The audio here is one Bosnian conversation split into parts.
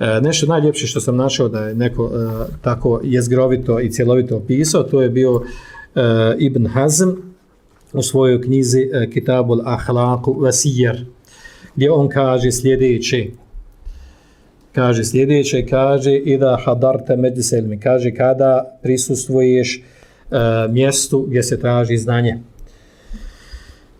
E, nešto najljepše što sam našao da je neko e, tako jezgrovito i cjelovito opisao, to je bio e, Ibn Hazm u svojoj knjizi e, Kitabul Ahlaku Vasijer, gdje on kaže sljedeće, kaže sljedeće, kaže ida hadarte mediselmi, kaže kada prisustvuješ e, mjestu gdje se traži znanje.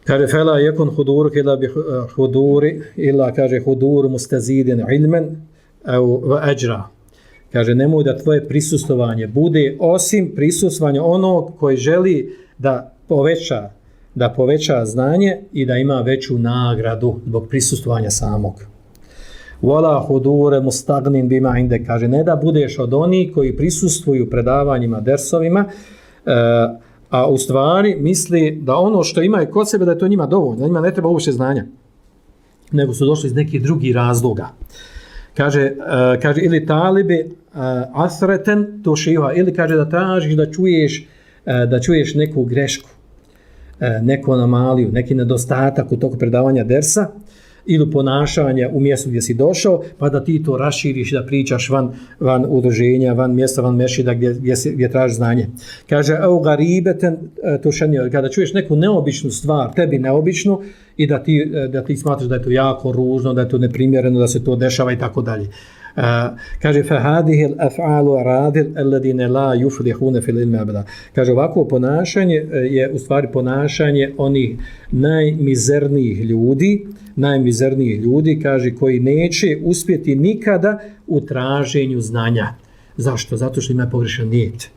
Kaže fela yakun hudur ila bi e, huduri ila kaže hudur mustazidin ilman au wa. Kaže nemoj da tvoje prisustvovanje bude osim prisustvovanja onog koji želi da poveća da poveća znanje i da ima veću nagradu zbog prisustvovanja samog. Wala hudure mustagnin bima inde kaže ne da budeš od onih koji prisustvuju predavanjima dersovima e, a u stvari misli da ono što imaju kod sebe da je to njima dovoljno, da njima ne treba uopšte znanja, nego su došli iz nekih drugih razloga. Kaže, uh, kaže ili talibi uh, asreten to šiha, ili kaže da tražiš da čuješ, uh, da čuješ neku grešku, uh, neku anomaliju, neki nedostatak u toku predavanja dersa, ili ponašanja u mjestu gdje si došao, pa da ti to raširiš da pričaš van, van udruženja, van mjesta, van mešida gdje, gdje, se, gdje tražiš znanje. Kaže, evo ga ribeten, e, to kada čuješ neku neobičnu stvar, tebi neobičnu, i da ti, e, da ti smatraš da je to jako ružno, da je to neprimjereno, da se to dešava i tako dalje. Kaže fa hadhihi al-af'alu radil alladine la yuflihuna fil ilmi abada. Kaže ovako ponašanje e, je u stvari ponašanje onih najmizernijih ljudi, najmizernijih ljudi, kaže koji neće uspjeti nikada u traženju znanja. Zašto? Zato što ima pogrešan nijet.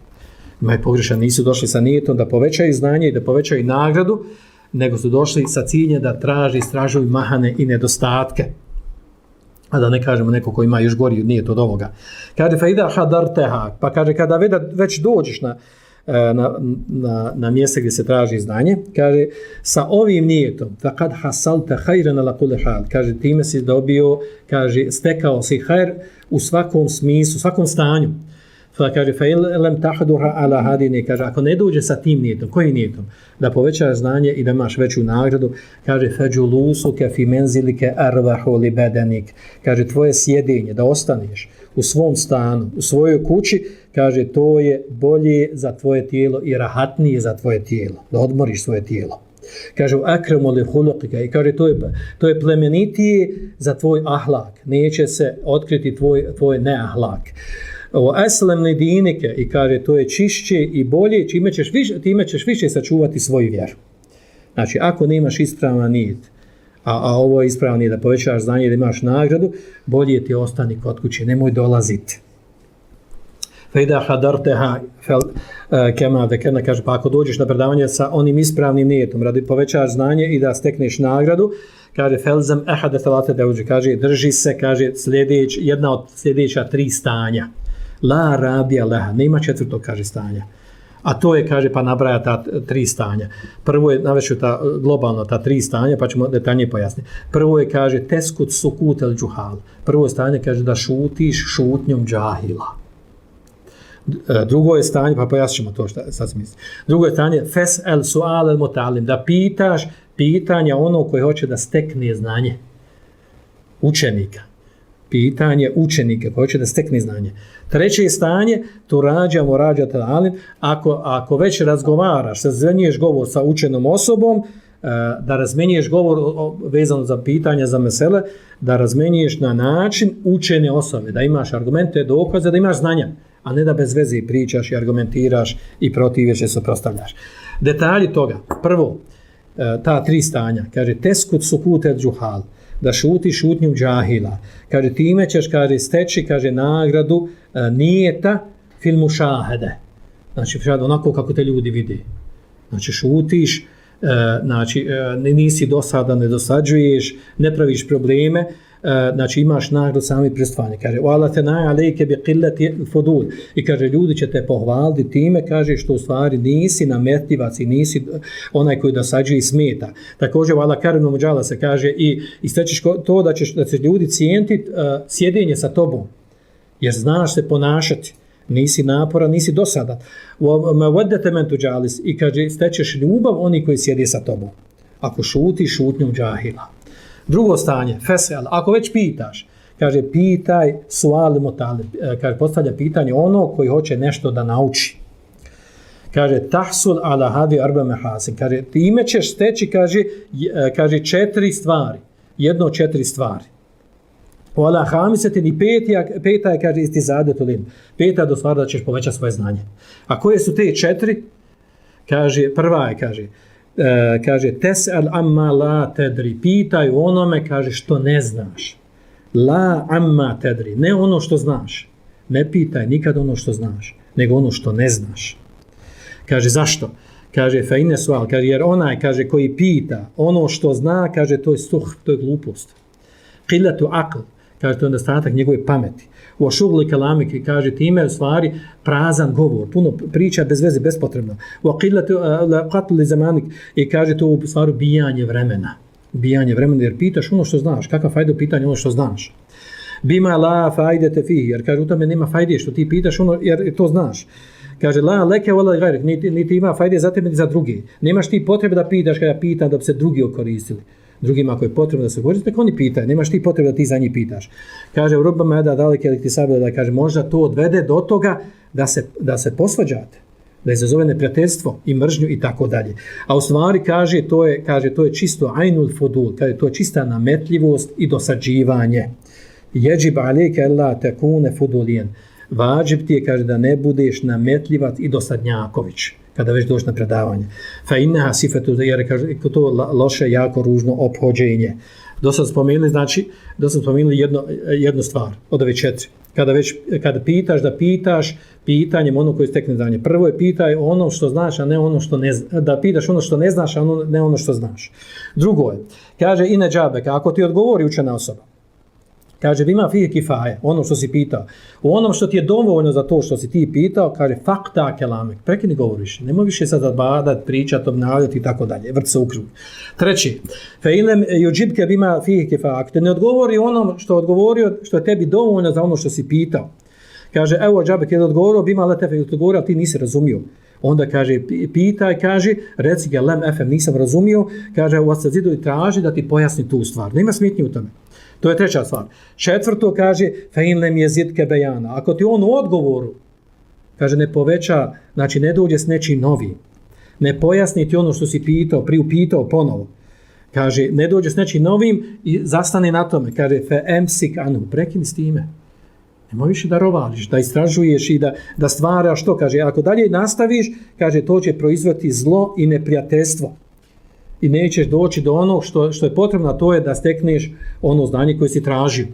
Ima pogrešan, nisu došli sa nijetom da povećaju znanje i da povećaju nagradu, nego su došli sa ciljem da traži, istražuju mahane i nedostatke a da ne kažemo neko ko ima još gori nije to od ovoga. Kaže, fa ida hadarteha, pa kaže, kada već dođeš na, e, na, na, na mjese gdje se traži znanje, kaže, sa ovim nijetom, fa kad hasalte hajren ala kule hal, kaže, time si dobio, kaže, stekao si hajr u svakom smislu, u svakom stanju. Pa kaže, fa lem tahduha ala hadine, kaže, ako ne dođe sa tim nijetom, kojim nijetom? Da poveća znanje i da imaš veću nagradu, kaže, feđu lusuke fi menzilike arvahu li bedenik. Kaže, tvoje sjedinje, da ostaneš u svom stanu, u svojoj kući, kaže, to je bolje za tvoje tijelo i rahatnije za tvoje tijelo, da odmoriš svoje tijelo. Kaže, u akremu li hulukika, i kaže, to je, to je plemenitije za tvoj ahlak, neće se otkriti tvoj, tvoj neahlak o aslamne dinike i kaže to je čišće i bolje čime ćeš više time ćeš više sačuvati svoju vjeru. Znači ako nemaš ispravan nit, a, a ovo je ispravni da povećaš znanje da imaš nagradu, bolje ti ostani kod kuće, nemoj dolaziti. Fejda hadarteha fel e, kema vekerna kaže pa ako dođeš na predavanje sa onim ispravnim nijetom radi povećaš znanje i da stekneš nagradu kaže felzem ehade felate da uđe kaže drži se kaže sljedeć jedna od sljedeća tri stanja La rabija leha, nema četvrtog, kaže, stanja. A to je, kaže, pa nabraja ta tri stanja. Prvo je, navešu ta globalno, ta tri stanja, pa ćemo detaljnije pojasniti. Prvo je, kaže, teskut sukut el džuhal. Prvo je stanje, kaže, da šutiš šutnjom džahila. E, drugo je stanje, pa pojasnit to šta sad se misli. Drugo je stanje, fes el sual el motalim, da pitaš pitanja ono koje hoće da stekne znanje učenika pitanje učenika koje hoće da stekne znanje. Treće stanje, to rađamo, rađate alim, ako, ako već razgovaraš, razmenjuješ govor sa učenom osobom, e, da razmenjuješ govor vezano za pitanja, za mesele, da razmenjuješ na način učene osobe, da imaš argumente, dokaze, da imaš znanja, a ne da bez veze pričaš i argumentiraš i protiveš i se prostavljaš. Detalji toga. Prvo, e, ta tri stanja, kaže, teskut sukute džuhal, da šuti šutnju džahila. Kaže, time ćeš, kaže, steći, kaže, nagradu E, nijeta filmu mušahede. Znači, onako kako te ljudi vidi. Znači, šutiš, e, znači, e, nisi dosada, ne dosađuješ, ne praviš probleme, E, znači imaš nagradu sami prestvanje. Kaže, wala te naj alejke bi qillati fudul. I kaže, ljudi će te pohvaliti time, kaže, što u stvari nisi nametljivac i nisi e, onaj koji dosađuje i smeta. Također, wala karinu muđala se kaže, i, i to da, ćeš, da će ljudi cijenti uh, e, sjedenje sa tobom. Jer znaš se ponašati nisi napora, nisi dosadan. Ma vodete men tuđalis i kaže, stečeš ljubav oni koji sjedi sa tobom. Ako šuti, šutnjom džahila. Drugo stanje, fesel, ako već pitaš, kaže, pitaj suali motali, e, kaže, postavlja pitanje ono koji hoće nešto da nauči. Kaže, tahsul ala hadi arba mehasin. Kaže, time ćeš steći, kaže, e, kaže, četiri stvari. Jedno četiri stvari. Ola hamisete ni peti, peta je, kaže, isti zade tolin. Peta do stvari da ćeš povećati svoje znanje. A koje su te četiri? Kaže, prva je, kaže, e, kaže, tes al amma la tedri. Pitaj onome, kaže, što ne znaš. La amma tedri. Ne ono što znaš. Ne pitaj nikad ono što znaš, nego ono što ne znaš. Kaže, zašto? Kaže, fe ine sual, kaže, jer onaj, kaže, koji pita ono što zna, kaže, to je suh, to je glupost. Qillatu aql, kaže, to je nedostatak njegove pameti. U ošugli kalamike, kaže, time je u stvari prazan govor, puno priča bez veze, bespotrebno. U qillatu eh, qatli zamanik, i kaže, to u stvari bijanje vremena. Bijanje vremena, jer pitaš ono što znaš, kakav fajda u pitanju ono što znaš. Bima la fajde te fi, jer kaže, u tome nema fajde što ti pitaš ono, jer to znaš. Kaže, la leke vola gajrek, niti, niti ima fajde za tebe, ni za drugi. Nemaš ti potrebe da pitaš kada pitan da bi se drugi okoristili. Drugima ako je potrebno da se koriste, oni pitaju. Nemaš ti potrebe da ti za njih pitaš. Kaže, u rubama da dalike ili ti sabila, da kaže, možda to odvede do toga da se, da se posvađate da izazove neprijateljstvo i mržnju i tako dalje. A u stvari kaže to je kaže to je čisto ainul fudul, kaže to je čista nametljivost i dosađivanje. Yajib alejka alla takuna fuduliyan vađib ti je, kaže, da ne budeš nametljivat i dosadnjaković, kada već dođeš na predavanje. Fa inneha sifetu, jer kaže, to loše, jako ružno ophođenje. Do sam spomenuli, znači, do sam spomenuli jedno, jednu stvar, od ove četiri. Kada već, kada pitaš, da pitaš pitanjem ono koje stekne znanje. Prvo je pitaj ono što znaš, a ne ono što ne da pitaš ono što ne znaš, a ono, ne ono što znaš. Drugo je, kaže, ine džabeka, ako ti odgovori učena osoba, Kaže, vima fije kifaje, ono što si pitao. U onom što ti je dovoljno za to što si ti pitao, kaže, fakta kelamek, prekini govoriš, nema više sad badat, pričat, obnavljati i tako dalje, vrt se ukrug. Treći, fe ilem juđibke bima fije kifaje, ako te ne odgovori onom što je odgovorio, što je tebi dovoljno za ono što si pitao. Kaže, evo, džabek je odgovorio, bima letefe je odgovorio, ti nisi razumio. Onda kaže, pitaj, kaže, reci ga, lem, efem, nisam razumio, kaže, u asazidu i traži da ti pojasni tu stvar. Nema smitnje u tome. To je treća stvar. Četvrto kaže fe in lem jezidke bejana. Ako ti on u odgovoru kaže ne poveća, znači ne dođe s nečim novim, Ne pojasni ti ono što si pitao, priupitao ponovo. Kaže ne dođe s nečim novim i zastane na tome. Kaže fe emsik anu, prekini s time. Nemoj više da rovališ, da istražuješ i da, da stvaraš to. Kaže, ako dalje nastaviš, kaže, to će proizvati zlo i neprijateljstvo i nećeš doći do onog što, što je potrebno, to je da stekneš ono znanje koje si tražio.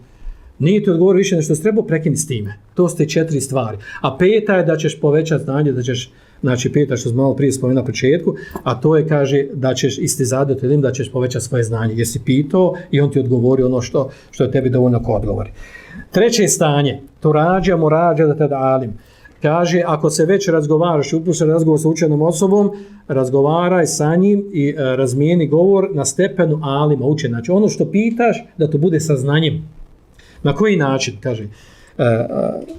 Nije ti odgovor više nešto treba prekini s time. To ste četiri stvari. A peta je da ćeš povećati znanje, da ćeš, znači peta što smo malo prije spomenuo na početku, a to je, kaže, da ćeš isti zadati ili da ćeš povećati svoje znanje. Jesi pitao i on ti odgovori ono što, što je tebi dovoljno ko odgovori. Treće stanje, to rađamo, rađa da te da alim kaže, ako se već razgovaraš, upušaš razgovor sa učenom osobom, razgovaraj sa njim i e, razmijeni govor na stepenu alima učen. Znači, ono što pitaš, da to bude sa znanjem. Na koji način, kaže, e, e,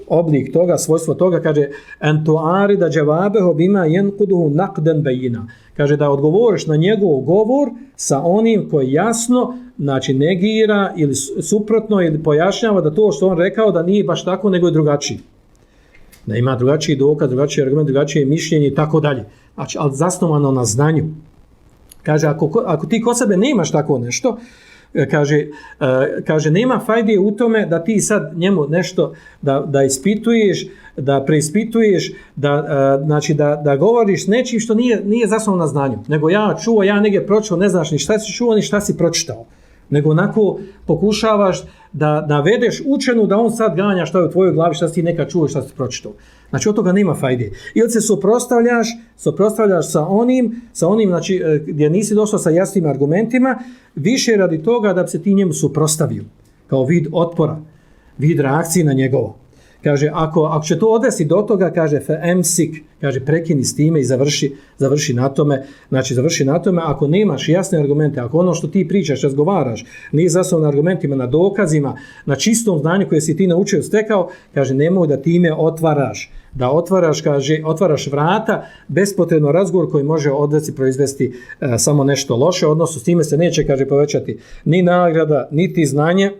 oblik toga, svojstvo toga, kaže, entuari da džavabeho bima jenkuduhu nakden bejina. Kaže, da odgovoriš na njegov govor sa onim koji jasno, znači, negira ili suprotno ili pojašnjava da to što on rekao da nije baš tako, nego je drugačiji da ima drugačiji dokaz, drugačiji argument, drugačije mišljenje i tako dalje. Znači, ali zasnovano na znanju. Kaže, ako, ako ti kod sebe nemaš tako nešto, e, kaže, e, kaže, nema fajde u tome da ti sad njemu nešto da, da ispituješ, da preispituješ, da, e, znači, da, da govoriš nečim što nije, nije zasnovano na znanju. Nego ja čuo, ja negdje pročuo, ne znaš ni šta si čuo, ni šta si pročitao nego onako pokušavaš da, da vedeš učenu da on sad ganja što je u tvojoj glavi, šta si ti neka čuo, šta si pročitao. Znači od toga nema fajde. Ili se suprostavljaš, suprostavljaš sa onim, sa onim znači, e, gdje nisi došao sa jasnim argumentima, više radi toga da bi se ti njemu suprostavio kao vid otpora, vid reakcije na njegovo. Kaže, ako, ako će to odvesti do toga, kaže, fe emsik, kaže, prekini s time i završi, završi na tome. Znači, završi na tome, ako nemaš jasne argumente, ako ono što ti pričaš, razgovaraš, nije zasnovan na argumentima, na dokazima, na čistom znanju koje si ti naučio stekao, kaže, nemoj da time otvaraš, da otvaraš, kaže, otvaraš vrata, bespotrebno razgovor koji može odvesti proizvesti e, samo nešto loše, odnosno s time se neće, kaže, povećati ni nagrada, niti znanje,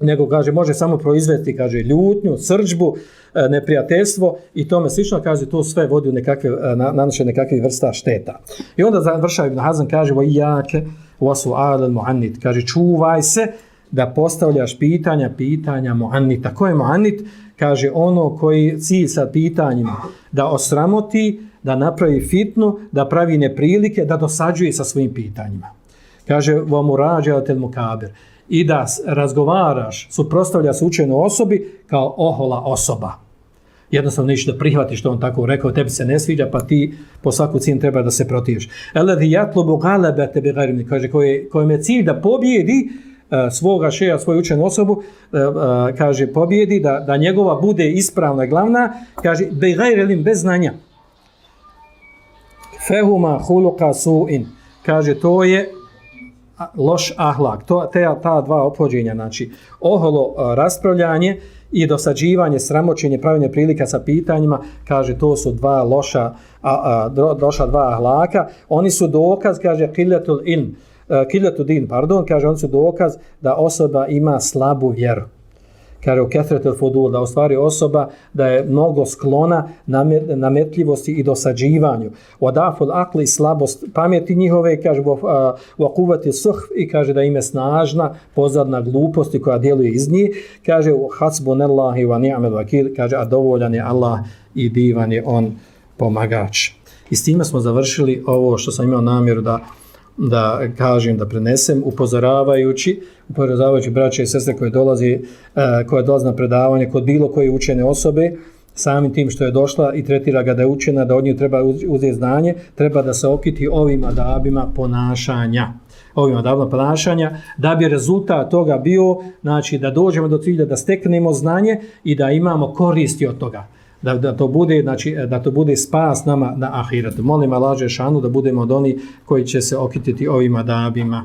nego kaže može samo proizvesti kaže ljutnju, srđbu, e, neprijateljstvo i tome slično kaže to sve vodi u nekakve e, nanoše nekakve vrsta šteta. I onda završava Ibn Hazan kaže vo jake wasu al muannit kaže čuvaj se da postavljaš pitanja, pitanja muannita. Ko je muannit? Kaže ono koji cilj sa pitanjima da osramoti, da napravi fitnu, da pravi neprilike, da dosađuje sa svojim pitanjima. Kaže wa murađa tel mukabir i da razgovaraš, suprostavlja se učenoj osobi kao ohola osoba. Jednostavno neće da prihvati što on tako rekao, tebi se ne sviđa, pa ti po svaku cijenu treba da se protiviš. Eladi jatlubu galebe tebi garimni, kaže, koje, kojem je cilj da pobjedi e, svoga šeja, svoju učenu osobu, e, e, kaže, pobjedi, da, da njegova bude ispravna i glavna, kaže, be gajrelim, bez znanja. Fehuma huluka su'in, kaže, to je loš ahlak. To, te, ta dva opođenja, znači oholo raspravljanje i dosađivanje, sramoćenje, pravilne prilika sa pitanjima, kaže to su dva loša, a, a, loša dva ahlaka. Oni su dokaz, kaže, kiljatul ilm, e, kiljatul din, pardon, kaže, oni su dokaz da osoba ima slabu vjeru kaže u kethretel fudul, da ostvari osoba da je mnogo sklona nametljivosti i dosađivanju. U adaful akli slabost pameti njihove, kaže u akuvati suh i kaže da ime snažna pozadna gluposti koja djeluje iz njih, kaže u hasbu nellahi wa ni'amel vakil, kaže a dovoljan je Allah i divan je on pomagač. I s time smo završili ovo što sam imao namjeru da da kažem, da prenesem, upozoravajući, upozoravajući braće i sestre koje dolazi, e, koje dolazi na predavanje kod bilo koje učene osobe, samim tim što je došla i tretira ga da je učena, da od nje treba uzeti znanje, treba da se okiti ovim adabima ponašanja. Ovim adabima ponašanja, da bi rezultat toga bio, znači da dođemo do cilja, da steknemo znanje i da imamo koristi od toga da, da to bude znači e, da to bude spas nama na ahiretu. Molim Allah šanu da budemo od oni koji će se okititi ovim adabima.